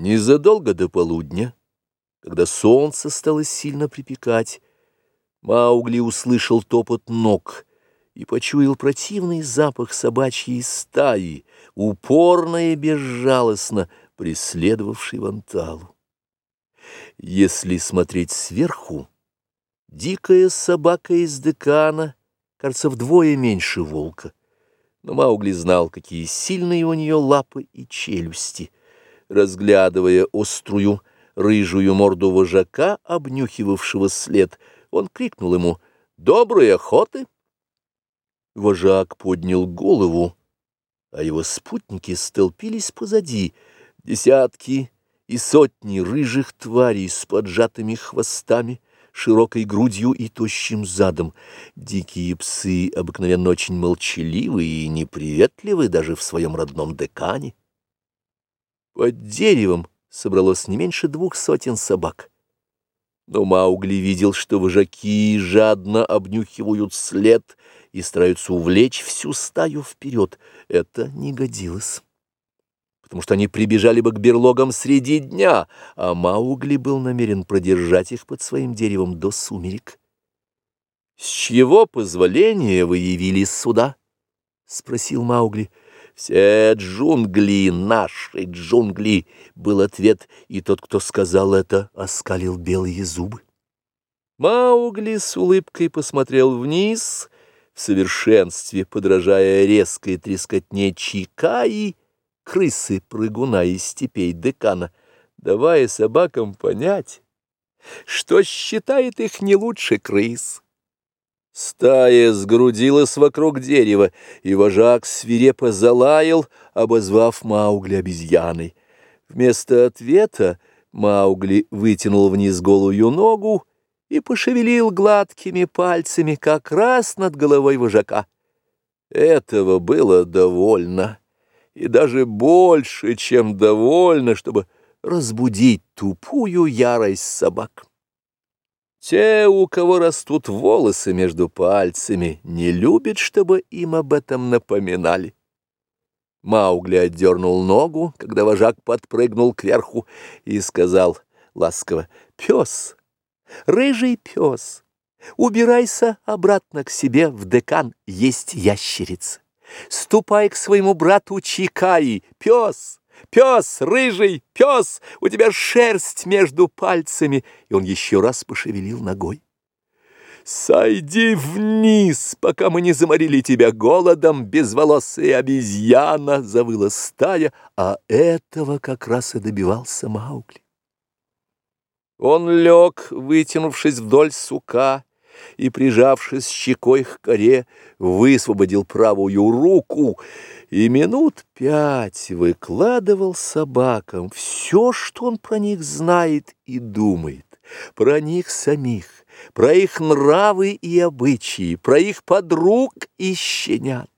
Незадолго до полудня, когда солнце стало сильно припекать, Маугли услышал топот ног и почуял противный запах собачьей стаи, упорно и безжалостно преследовавший Ванталу. Если смотреть сверху, дикая собака из декана кажется вдвое меньше волка, но Маугли знал, какие сильные у нее лапы и челюсти — разглядывая острую рыжую морду вожака, обнюхивавшего след, он крикнул ему «Доброй охоты!». Вожак поднял голову, а его спутники столпились позади, десятки и сотни рыжих тварей с поджатыми хвостами, широкой грудью и тощим задом. Дикие псы обыкновенно очень молчаливы и неприветливы даже в своем родном декане. Под деревом собралось не меньше двух сотен собак. Но Маугли видел, что вожаки жадно обнюхивают след и стараются увлечь всю стаю вперед. Это не годилось, потому что они прибежали бы к берлогам среди дня, а Маугли был намерен продержать их под своим деревом до сумерек. «С чего позволения вы явились сюда?» — спросил Маугли. «Все джунгли, наши джунгли!» — был ответ, и тот, кто сказал это, оскалил белые зубы. Маугли с улыбкой посмотрел вниз, в совершенстве подражая резкой трескотне чикаи, крысы-прыгуна из степей декана, давая собакам понять, что считает их не лучше крыс. Стая сгрудилась вокруг дерева, и вожак свирепо залаял, обозвав Маугли обезьяной. Вместо ответа Маугли вытянул вниз голую ногу и пошевелил гладкими пальцами как раз над головой вожака. Этого было довольно, и даже больше, чем довольно, чтобы разбудить тупую ярость собак. Те, у кого растут волосы между пальцами, не любят, чтобы им об этом напоминали. Маугли отдернул ногу, когда вожак подпрыгнул кверху, и сказал ласково, «Пес, рыжий пес, убирайся обратно к себе в декан, есть ящерица. Ступай к своему брату Чикаи, пес». «Пес, рыжий, пес, у тебя шерсть между пальцами!» И он еще раз пошевелил ногой. «Сойди вниз, пока мы не заморили тебя голодом, безволосая обезьяна!» — завыла стая, а этого как раз и добивался Маугли. Он лег, вытянувшись вдоль сука, и, прижавшись щекой к коре, высвободил правую руку — и минут пять выкладывал собакам все, что он про них знает и думает, про них самих, про их нравы и обычаи, про их подруг и щенят.